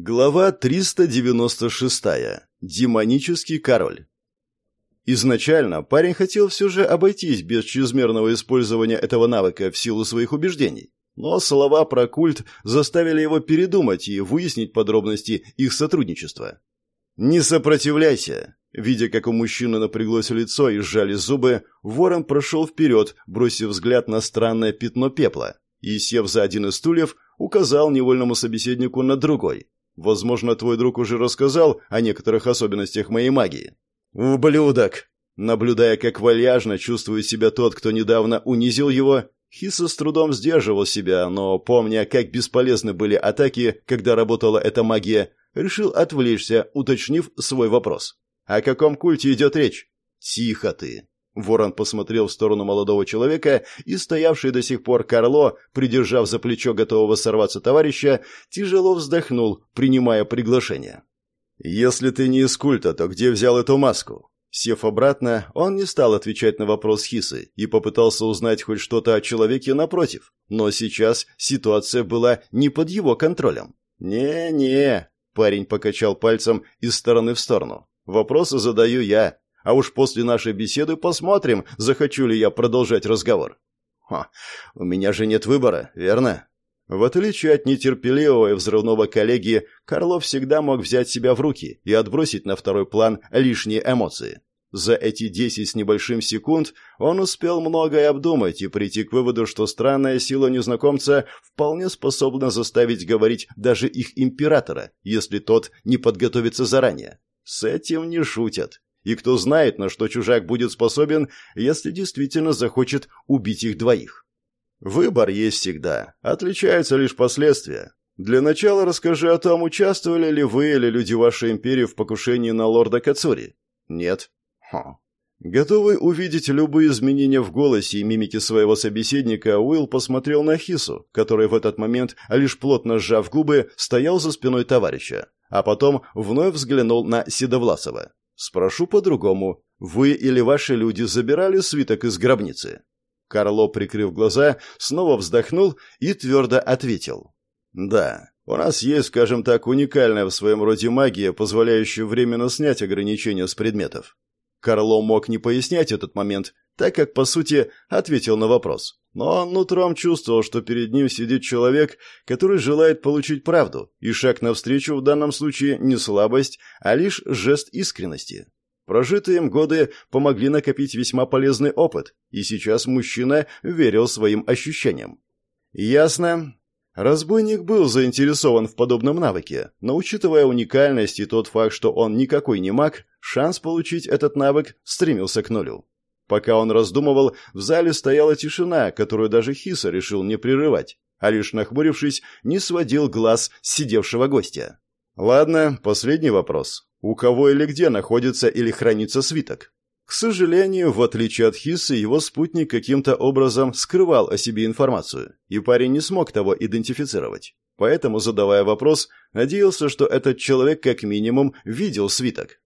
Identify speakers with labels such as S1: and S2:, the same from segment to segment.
S1: Глава 396. Демонический король. Изначально парень хотел все же обойтись без чрезмерного использования этого навыка в силу своих убеждений. Но слова про культ заставили его передумать и выяснить подробности их сотрудничества. «Не сопротивляйся!» Видя, как у мужчины напряглось лицо и сжали зубы, ворон прошел вперед, бросив взгляд на странное пятно пепла, и, сев за один из стульев, указал невольному собеседнику на другой – Возможно, твой друг уже рассказал о некоторых особенностях моей магии. Ублюдок! Наблюдая, как вальяжно чувствует себя тот, кто недавно унизил его, Хиса с трудом сдерживал себя, но, помня, как бесполезны были атаки, когда работала эта магия, решил отвлечься, уточнив свой вопрос. «О каком культе идет речь?» «Тихо ты!» Ворон посмотрел в сторону молодого человека, и стоявший до сих пор Карло, придержав за плечо готового сорваться товарища, тяжело вздохнул, принимая приглашение. «Если ты не из культа, то где взял эту маску?» Сев обратно, он не стал отвечать на вопрос Хисы и попытался узнать хоть что-то о человеке напротив. Но сейчас ситуация была не под его контролем. «Не-не», — парень покачал пальцем из стороны в сторону. «Вопросы задаю я, а уж после нашей беседы посмотрим, захочу ли я продолжать разговор. Ха, у меня же нет выбора, верно? В отличие от нетерпеливого и взрывного коллеги, Карлов всегда мог взять себя в руки и отбросить на второй план лишние эмоции. За эти десять с небольшим секунд он успел многое обдумать и прийти к выводу, что странная сила незнакомца вполне способна заставить говорить даже их императора, если тот не подготовится заранее. С этим не шутят. И кто знает, на что чужак будет способен, если действительно захочет убить их двоих. Выбор есть всегда. Отличаются лишь последствия. Для начала расскажи о том, участвовали ли вы или люди вашей империи в покушении на лорда Кацури. Нет. Хм. Готовый увидеть любые изменения в голосе и мимике своего собеседника, Уилл посмотрел на Хису, который в этот момент, лишь плотно сжав губы, стоял за спиной товарища, а потом вновь взглянул на Седовласова. Спрошу по-другому. Вы или ваши люди забирали свиток из гробницы? Карло, прикрыв глаза, снова вздохнул и твердо ответил. Да, у нас есть, скажем так, уникальная в своем роде магия, позволяющая временно снять ограничения с предметов. Карло мог не пояснять этот момент, так как, по сути, ответил на вопрос. Но он нутром чувствовал, что перед ним сидит человек, который желает получить правду, и шаг навстречу в данном случае не слабость, а лишь жест искренности. Прожитые им годы помогли накопить весьма полезный опыт, и сейчас мужчина верил своим ощущениям. Ясно. Разбойник был заинтересован в подобном навыке, но учитывая уникальность и тот факт, что он никакой не маг, шанс получить этот навык стремился к нулю. Пока он раздумывал, в зале стояла тишина, которую даже Хиса решил не прерывать, а лишь нахмурившись, не сводил глаз сидевшего гостя. Ладно, последний вопрос. У кого или где находится или хранится свиток? К сожалению, в отличие от Хисы, его спутник каким-то образом скрывал о себе информацию, и парень не смог того идентифицировать. Поэтому, задавая вопрос, надеялся, что этот человек как минимум видел свиток.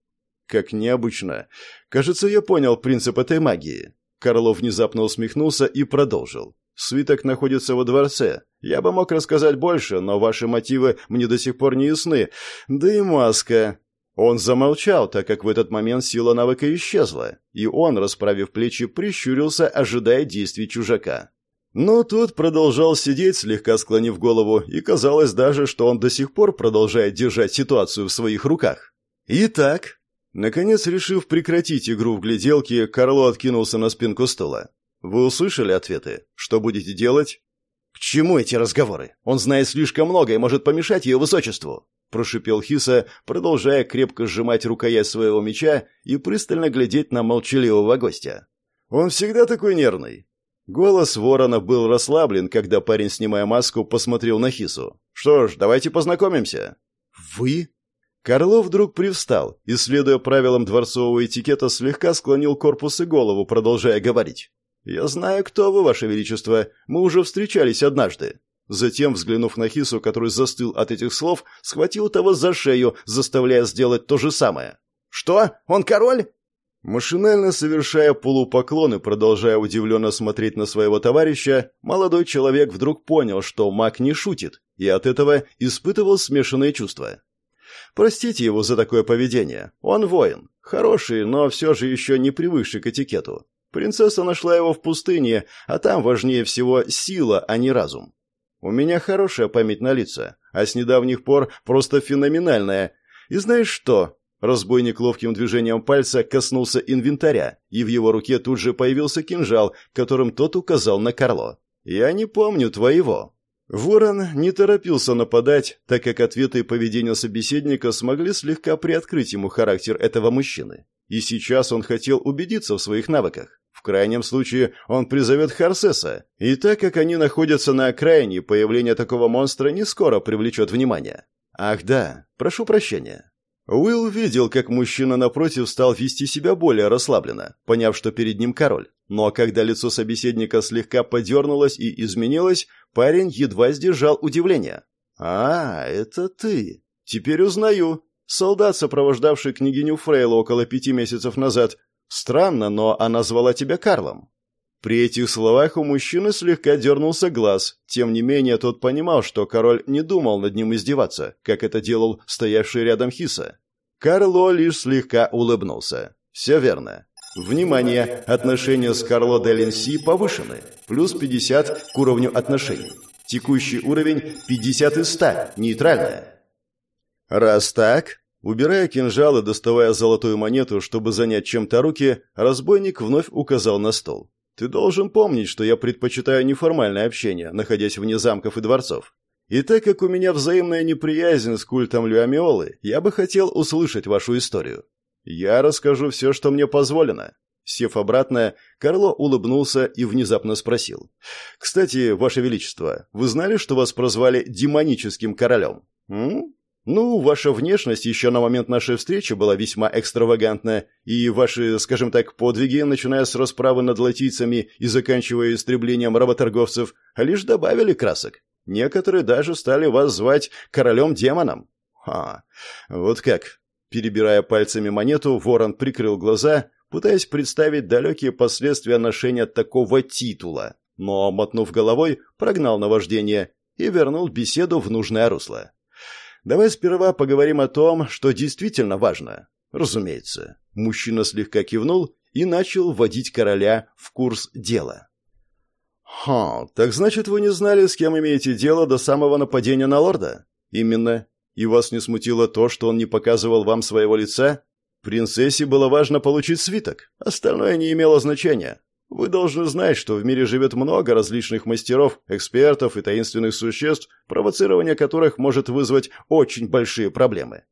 S1: Как необычно. Кажется, я понял принцип этой магии. Карлов внезапно усмехнулся и продолжил. Свиток находится во дворце. Я бы мог рассказать больше, но ваши мотивы мне до сих пор не ясны. Да и маска. Он замолчал, так как в этот момент сила навыка исчезла, и он, расправив плечи, прищурился, ожидая действий чужака. Но тот продолжал сидеть, слегка склонив голову, и казалось даже, что он до сих пор продолжает держать ситуацию в своих руках. «Итак», Наконец, решив прекратить игру в гляделки, Карло откинулся на спинку стола. «Вы услышали ответы? Что будете делать?» «К чему эти разговоры? Он знает слишком много и может помешать ее высочеству!» Прошипел Хиса, продолжая крепко сжимать рукоять своего меча и пристально глядеть на молчаливого гостя. «Он всегда такой нервный!» Голос ворона был расслаблен, когда парень, снимая маску, посмотрел на Хису. «Что ж, давайте познакомимся». «Вы?» Карлов вдруг привстал и, следуя правилам дворцового этикета, слегка склонил корпус и голову, продолжая говорить. «Я знаю, кто вы, ваше величество. Мы уже встречались однажды». Затем, взглянув на Хису, который застыл от этих слов, схватил того за шею, заставляя сделать то же самое. «Что? Он король?» Машинально совершая полупоклон и продолжая удивленно смотреть на своего товарища, молодой человек вдруг понял, что маг не шутит, и от этого испытывал смешанные чувства. Простите его за такое поведение. Он воин. Хороший, но все же еще не привыкший к этикету. Принцесса нашла его в пустыне, а там важнее всего сила, а не разум. У меня хорошая память на лица, а с недавних пор просто феноменальная. И знаешь что? Разбойник ловким движением пальца коснулся инвентаря, и в его руке тут же появился кинжал, которым тот указал на Карло. «Я не помню твоего». Ворон не торопился нападать, так как ответы и поведение собеседника смогли слегка приоткрыть ему характер этого мужчины. И сейчас он хотел убедиться в своих навыках. В крайнем случае он призовет Харсеса, и так как они находятся на окраине, появление такого монстра не скоро привлечет внимание. Ах да, прошу прощения. Уилл видел, как мужчина напротив стал вести себя более расслабленно, поняв, что перед ним король. Но когда лицо собеседника слегка подернулось и изменилось, парень едва сдержал удивление. «А, это ты. Теперь узнаю. Солдат, сопровождавший княгиню Фрейла около пяти месяцев назад. Странно, но она звала тебя Карлом». При этих словах у мужчины слегка дернулся глаз. Тем не менее, тот понимал, что король не думал над ним издеваться, как это делал стоявший рядом Хиса. Карло лишь слегка улыбнулся. «Все верно. Внимание! Отношения с Карло де Ленси повышены. Плюс 50 к уровню отношений. Текущий уровень 50 из 100. Нейтральная». «Раз так...» Убирая кинжал и доставая золотую монету, чтобы занять чем-то руки, разбойник вновь указал на стол. Ты должен помнить, что я предпочитаю неформальное общение, находясь вне замков и дворцов. И так как у меня взаимная неприязнь с культом Люамиолы, я бы хотел услышать вашу историю. Я расскажу все, что мне позволено». Сев обратно, Карло улыбнулся и внезапно спросил. «Кстати, Ваше Величество, вы знали, что вас прозвали демоническим королем?» «М? Ну, ваша внешность еще на момент нашей встречи была весьма экстравагантна, и ваши, скажем так, подвиги, начиная с расправы над латийцами и заканчивая истреблением работорговцев, лишь добавили красок. Некоторые даже стали вас звать королем-демоном. Ха, вот как. Перебирая пальцами монету, ворон прикрыл глаза, пытаясь представить далекие последствия ношения такого титула, но, мотнув головой, прогнал наваждение и вернул беседу в нужное русло. Давай сперва поговорим о том, что действительно важно. Разумеется. Мужчина слегка кивнул и начал вводить короля в курс дела. «Ха, так значит, вы не знали, с кем имеете дело до самого нападения на лорда?» «Именно. И вас не смутило то, что он не показывал вам своего лица?» «Принцессе было важно получить свиток. Остальное не имело значения. Вы должны знать, что в мире живет много различных мастеров, экспертов и таинственных существ, провоцирование которых может вызвать очень большие проблемы.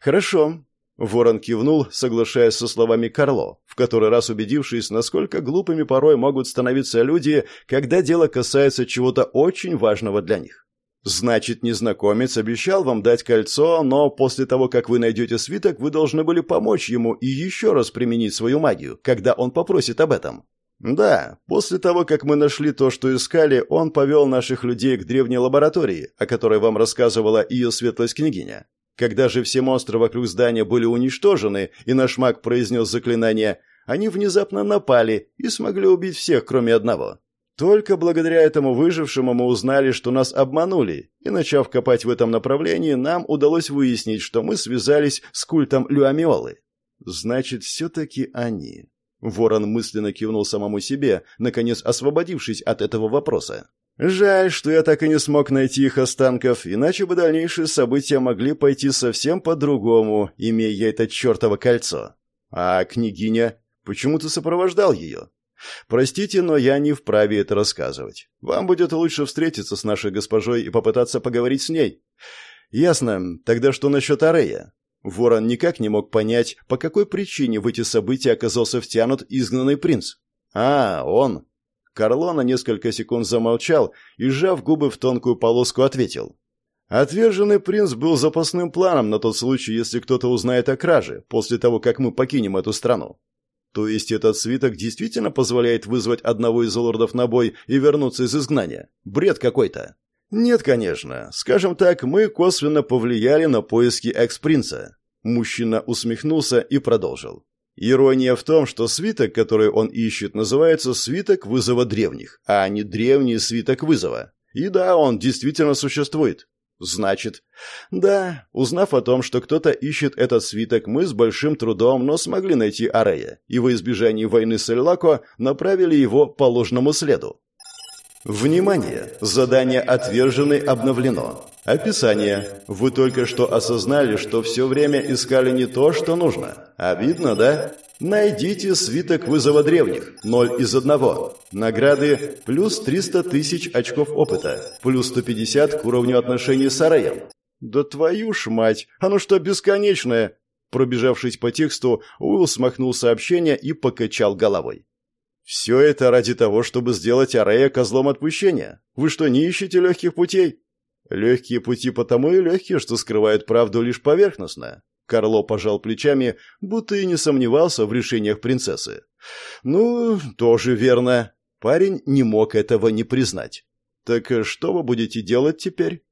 S1: Хорошо. Ворон кивнул, соглашаясь со словами Карло, в который раз убедившись, насколько глупыми порой могут становиться люди, когда дело касается чего-то очень важного для них. Значит, незнакомец обещал вам дать кольцо, но после того, как вы найдете свиток, вы должны были помочь ему и еще раз применить свою магию, когда он попросит об этом. «Да, после того, как мы нашли то, что искали, он повел наших людей к древней лаборатории, о которой вам рассказывала ее светлость княгиня. Когда же все монстры вокруг здания были уничтожены, и наш маг произнес заклинание, они внезапно напали и смогли убить всех, кроме одного. Только благодаря этому выжившему мы узнали, что нас обманули, и, начав копать в этом направлении, нам удалось выяснить, что мы связались с культом Люамиолы. Значит, все-таки они. Ворон мысленно кивнул самому себе, наконец освободившись от этого вопроса. Жаль, что я так и не смог найти их останков, иначе бы дальнейшие события могли пойти совсем по-другому, имея это чертово кольцо. А княгиня? Почему ты сопровождал ее? Простите, но я не вправе это рассказывать. Вам будет лучше встретиться с нашей госпожой и попытаться поговорить с ней. Ясно. Тогда что насчет Арея? Ворон никак не мог понять, по какой причине в эти события оказался втянут изгнанный принц. «А, он!» Карло на несколько секунд замолчал и, сжав губы в тонкую полоску, ответил. «Отверженный принц был запасным планом на тот случай, если кто-то узнает о краже, после того, как мы покинем эту страну. То есть этот свиток действительно позволяет вызвать одного из лордов на бой и вернуться из изгнания? Бред какой-то!» «Нет, конечно. Скажем так, мы косвенно повлияли на поиски экс-принца». Мужчина усмехнулся и продолжил. Ирония в том, что свиток, который он ищет, называется «свиток вызова древних», а не «древний свиток вызова». И да, он действительно существует. Значит, да, узнав о том, что кто-то ищет этот свиток, мы с большим трудом, но смогли найти Арея, и во избежание войны с Эльлако направили его по ложному следу. Внимание! Задание «Отверженный» обновлено. Описание. Вы только что осознали, что все время искали не то, что нужно. Обидно, да? Найдите свиток вызова древних. Ноль из одного. Награды плюс 300 тысяч очков опыта. Плюс 150 к уровню отношений с Ареем. Да твою ж мать! Оно что, бесконечное? Пробежавшись по тексту, Уилл смахнул сообщение и покачал головой. «Все это ради того, чтобы сделать Арея козлом отпущения. Вы что, не ищете легких путей?» «Легкие пути потому и легкие, что скрывают правду лишь поверхностно. Карло пожал плечами, будто и не сомневался в решениях принцессы. «Ну, тоже верно. Парень не мог этого не признать. Так что вы будете делать теперь?»